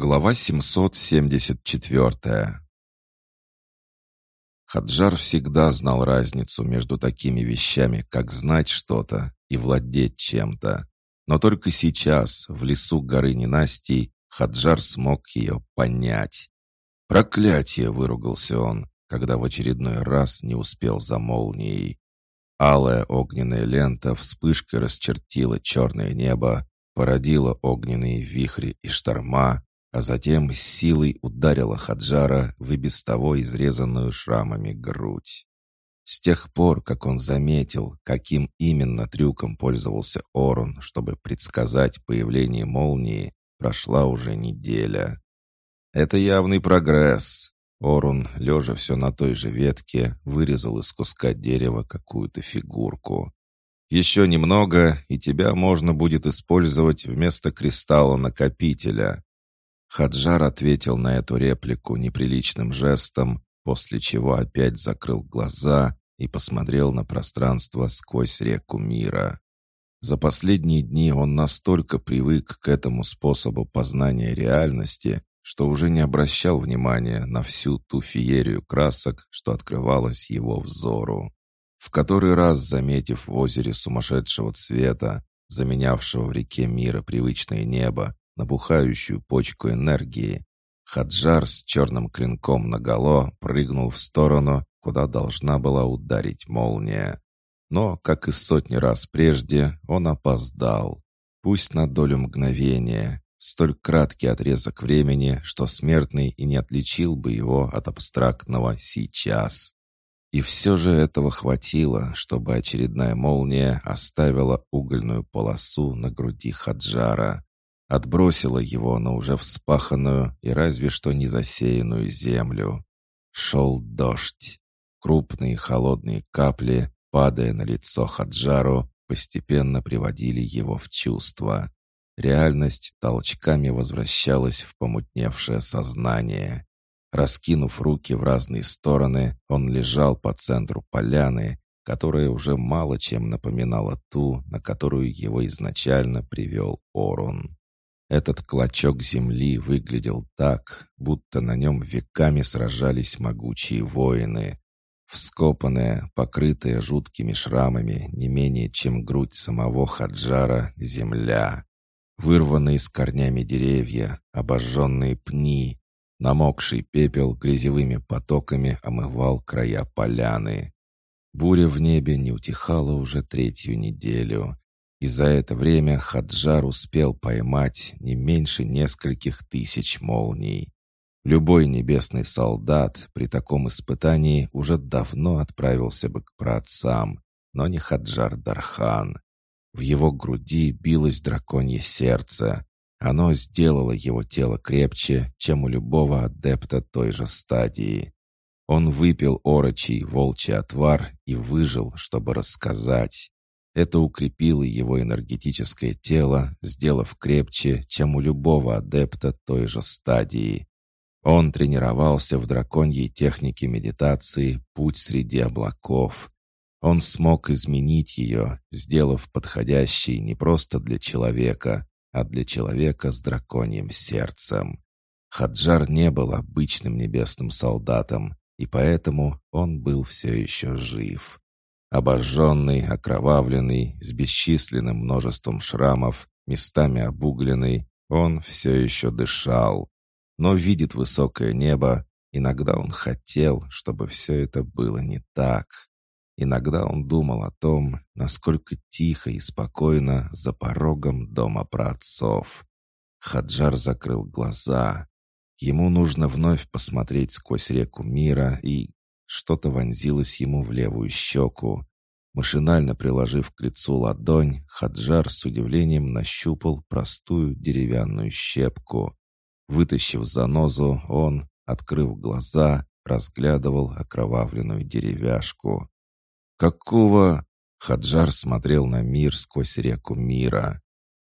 Глава 774 Хаджар всегда знал разницу между такими вещами, как знать что-то и владеть чем-то. Но только сейчас, в лесу горы ненастий, Хаджар смог ее понять. «Проклятие!» — выругался он, когда в очередной раз не успел за молнией. Алая огненная лента вспышкой расчертила черное небо, породила огненные вихри и шторма, а затем с силой ударила Хаджара в и без того изрезанную шрамами грудь. С тех пор, как он заметил, каким именно трюком пользовался Орун, чтобы предсказать появление молнии, прошла уже неделя. Это явный прогресс. Орун, лежа все на той же ветке, вырезал из куска дерева какую-то фигурку. Еще немного, и тебя можно будет использовать вместо кристалла-накопителя. Хаджар ответил на эту реплику неприличным жестом, после чего опять закрыл глаза и посмотрел на пространство сквозь реку мира. За последние дни он настолько привык к этому способу познания реальности, что уже не обращал внимания на всю ту феерию красок, что открывалась его взору. В который раз, заметив в озере сумасшедшего цвета, заменявшего в реке мира привычное небо, набухающую почку энергии. Хаджар с черным клинком наголо прыгнул в сторону, куда должна была ударить молния. Но, как и сотни раз прежде, он опоздал. Пусть на долю мгновения, столь краткий отрезок времени, что смертный и не отличил бы его от абстрактного «сейчас». И все же этого хватило, чтобы очередная молния оставила угольную полосу на груди Хаджара отбросила его на уже вспаханную и разве что не засеянную землю. Шел дождь. Крупные холодные капли, падая на лицо Хаджару, постепенно приводили его в чувство. Реальность толчками возвращалась в помутневшее сознание. Раскинув руки в разные стороны, он лежал по центру поляны, которая уже мало чем напоминала ту, на которую его изначально привел Орун. Этот клочок земли выглядел так, будто на нем веками сражались могучие воины. Вскопанная, покрытая жуткими шрамами, не менее чем грудь самого Хаджара, земля. Вырванные с корнями деревья, обожженные пни, намокший пепел грязевыми потоками омывал края поляны. Буря в небе не утихала уже третью неделю, и за это время Хаджар успел поймать не меньше нескольких тысяч молний. Любой небесный солдат при таком испытании уже давно отправился бы к праотцам, но не Хаджар Дархан. В его груди билось драконье сердце. Оно сделало его тело крепче, чем у любого адепта той же стадии. Он выпил орочий волчий отвар и выжил, чтобы рассказать. Это укрепило его энергетическое тело, сделав крепче, чем у любого адепта той же стадии. Он тренировался в драконьей технике медитации «Путь среди облаков». Он смог изменить ее, сделав подходящей не просто для человека, а для человека с драконьим сердцем. Хаджар не был обычным небесным солдатом, и поэтому он был все еще жив. Обожженный, окровавленный, с бесчисленным множеством шрамов, местами обугленный, он все еще дышал. Но видит высокое небо, иногда он хотел, чтобы все это было не так. Иногда он думал о том, насколько тихо и спокойно за порогом дома праотцов. Хаджар закрыл глаза. Ему нужно вновь посмотреть сквозь реку мира и что-то вонзилось ему в левую щеку. Машинально приложив к лицу ладонь, Хаджар с удивлением нащупал простую деревянную щепку. Вытащив занозу, он, открыв глаза, разглядывал окровавленную деревяшку. «Какого...» Хаджар смотрел на мир сквозь реку мира.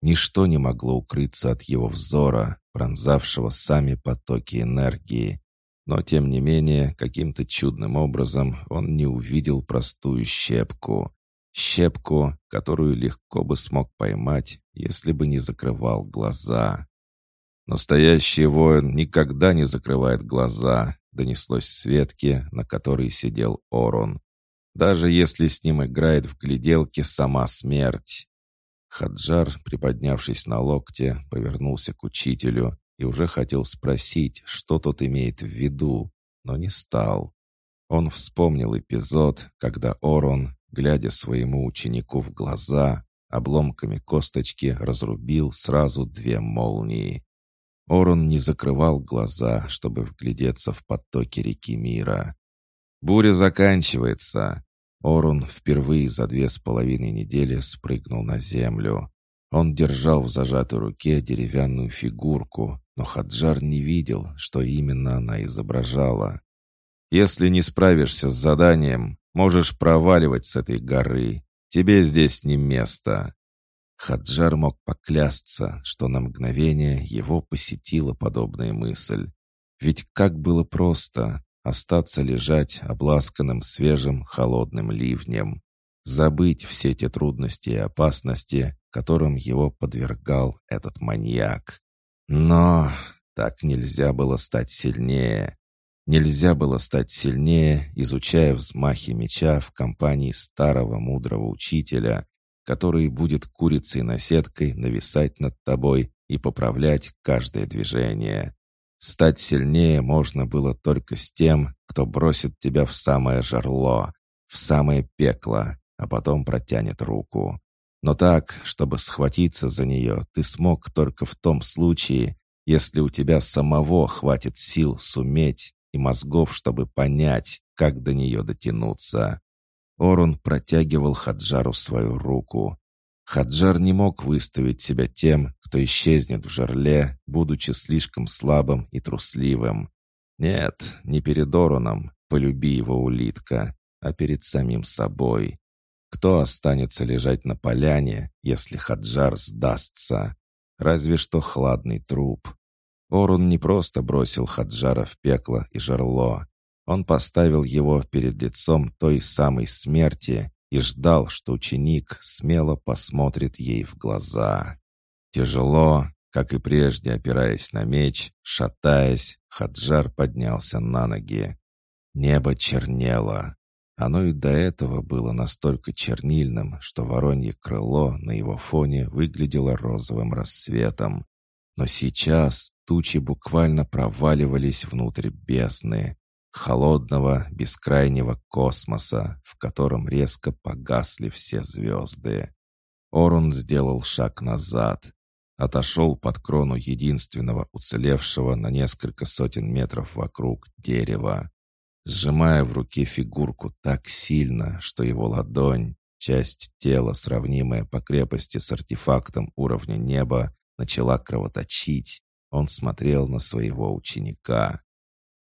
Ничто не могло укрыться от его взора, пронзавшего сами потоки энергии. Но, тем не менее, каким-то чудным образом он не увидел простую щепку. Щепку, которую легко бы смог поймать, если бы не закрывал глаза. Настоящий воин никогда не закрывает глаза, донеслось Светке, на которой сидел Орон. Даже если с ним играет в гляделке сама смерть. Хаджар, приподнявшись на локте, повернулся к учителю и уже хотел спросить, что тот имеет в виду, но не стал. Он вспомнил эпизод, когда Орон, глядя своему ученику в глаза, обломками косточки разрубил сразу две молнии. Орон не закрывал глаза, чтобы вглядеться в потоки реки мира. «Буря заканчивается!» Орун впервые за две с половиной недели спрыгнул на землю. Он держал в зажатой руке деревянную фигурку, но Хаджар не видел, что именно она изображала. «Если не справишься с заданием, можешь проваливать с этой горы. Тебе здесь не место». Хаджар мог поклясться, что на мгновение его посетила подобная мысль. Ведь как было просто остаться лежать обласканным свежим холодным ливнем, забыть все те трудности и опасности, которым его подвергал этот маньяк. Но так нельзя было стать сильнее. Нельзя было стать сильнее, изучая взмахи меча в компании старого мудрого учителя, который будет курицей-наседкой нависать над тобой и поправлять каждое движение. Стать сильнее можно было только с тем, кто бросит тебя в самое жерло, в самое пекло, а потом протянет руку. Но так, чтобы схватиться за нее, ты смог только в том случае, если у тебя самого хватит сил суметь и мозгов, чтобы понять, как до нее дотянуться. Орун протягивал Хаджару свою руку. Хаджар не мог выставить себя тем, кто исчезнет в жерле, будучи слишком слабым и трусливым. Нет, не перед Ороном, полюби его улитка, а перед самим собой. Кто останется лежать на поляне, если Хаджар сдастся? Разве что хладный труп. Орун не просто бросил Хаджара в пекло и жерло. Он поставил его перед лицом той самой смерти, и ждал, что ученик смело посмотрит ей в глаза. Тяжело, как и прежде опираясь на меч, шатаясь, Хаджар поднялся на ноги. Небо чернело. Оно и до этого было настолько чернильным, что воронье крыло на его фоне выглядело розовым рассветом. Но сейчас тучи буквально проваливались внутрь бездны холодного, бескрайнего космоса, в котором резко погасли все звезды. Орун сделал шаг назад, отошел под крону единственного уцелевшего на несколько сотен метров вокруг дерева, сжимая в руке фигурку так сильно, что его ладонь, часть тела, сравнимая по крепости с артефактом уровня неба, начала кровоточить. Он смотрел на своего ученика.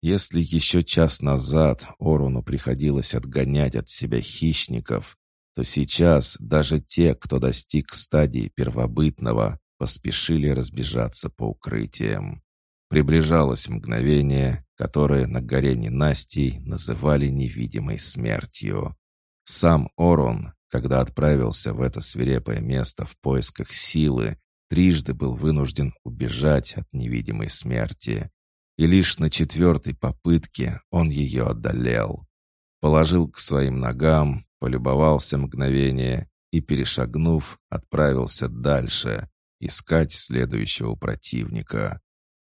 Если еще час назад Оруну приходилось отгонять от себя хищников, то сейчас даже те, кто достиг стадии первобытного, поспешили разбежаться по укрытиям. Приближалось мгновение, которое на горе ненастий называли невидимой смертью. Сам Орун, когда отправился в это свирепое место в поисках силы, трижды был вынужден убежать от невидимой смерти и лишь на четвертой попытке он ее одолел. Положил к своим ногам, полюбовался мгновение и, перешагнув, отправился дальше, искать следующего противника.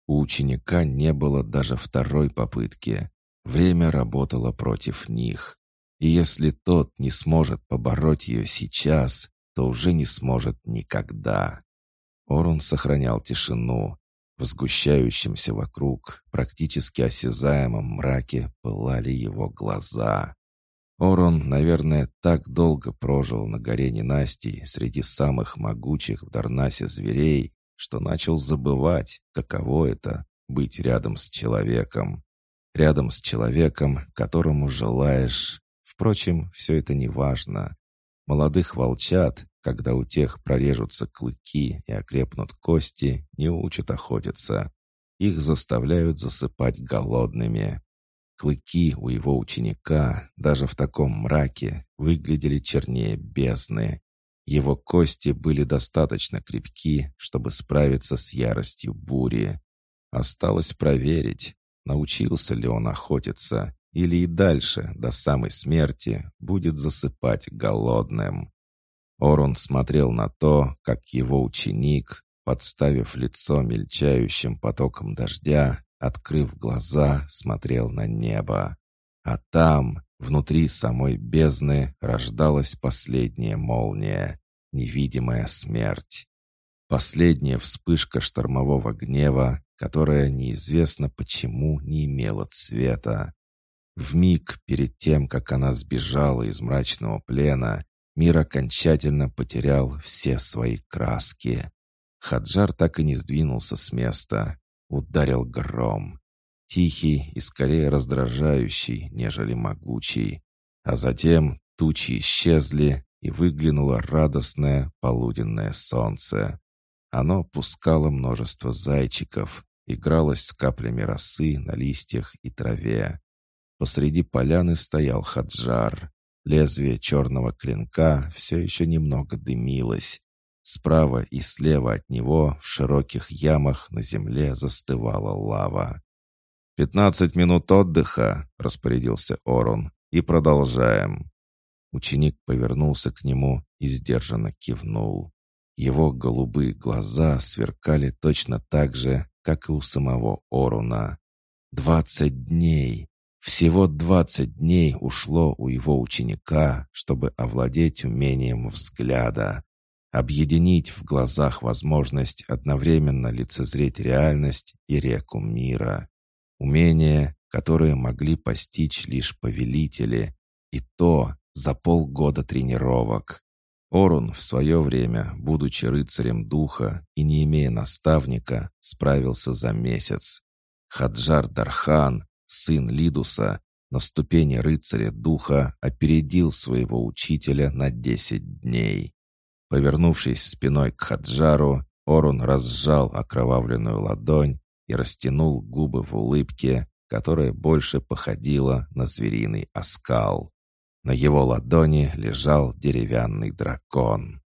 У ученика не было даже второй попытки. Время работало против них. И если тот не сможет побороть ее сейчас, то уже не сможет никогда. Орун сохранял тишину, в сгущающемся вокруг, практически осязаемом мраке пылали его глаза. Орон, наверное, так долго прожил на горе ненастий среди самых могучих в Дарнасе зверей, что начал забывать, каково это — быть рядом с человеком. Рядом с человеком, которому желаешь. Впрочем, все это не важно. Молодых волчат, когда у тех прорежутся клыки и окрепнут кости, не учат охотиться. Их заставляют засыпать голодными. Клыки у его ученика, даже в таком мраке, выглядели чернее бездны. Его кости были достаточно крепки, чтобы справиться с яростью бури. Осталось проверить, научился ли он охотиться, или и дальше, до самой смерти, будет засыпать голодным. Орун смотрел на то, как его ученик, подставив лицо мельчающим потоком дождя, открыв глаза, смотрел на небо. А там, внутри самой бездны, рождалась последняя молния, невидимая смерть. Последняя вспышка штормового гнева, которая неизвестно почему не имела цвета. В миг перед тем, как она сбежала из мрачного плена, мир окончательно потерял все свои краски. Хаджар так и не сдвинулся с места. Ударил гром. Тихий и скорее раздражающий, нежели могучий. А затем тучи исчезли, и выглянуло радостное полуденное солнце. Оно пускало множество зайчиков, игралось с каплями росы на листьях и траве. Посреди поляны стоял хаджар. Лезвие черного клинка все еще немного дымилось. Справа и слева от него в широких ямах на земле застывала лава. «Пятнадцать минут отдыха», — распорядился Орун, — «и продолжаем». Ученик повернулся к нему и сдержанно кивнул. Его голубые глаза сверкали точно так же, как и у самого Оруна. «Двадцать дней! Всего двадцать дней ушло у его ученика, чтобы овладеть умением взгляда, объединить в глазах возможность одновременно лицезреть реальность и реку мира. Умения, которые могли постичь лишь повелители, и то за полгода тренировок. Орун в свое время, будучи рыцарем духа и не имея наставника, справился за месяц. Хаджар Дархан, сын Лидуса, на ступени рыцаря духа опередил своего учителя на десять дней. Повернувшись спиной к Хаджару, Орун разжал окровавленную ладонь и растянул губы в улыбке, которая больше походила на звериный оскал. На его ладони лежал деревянный дракон.